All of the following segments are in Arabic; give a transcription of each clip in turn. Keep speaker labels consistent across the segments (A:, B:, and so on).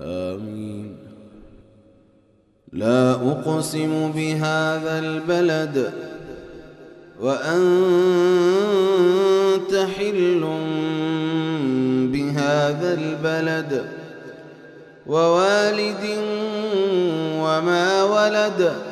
A: آمين. لا أقسم بهذا البلد وأنت حل بهذا البلد ووالد وما ولد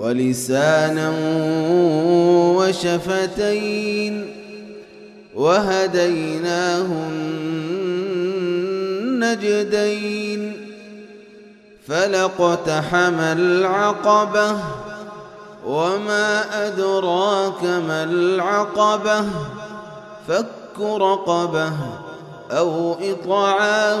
A: ولسانا وشفتين وهديناه النجدين فلقتحم العقبة وما أدراك ما العقبة فك رقبة أو إطعام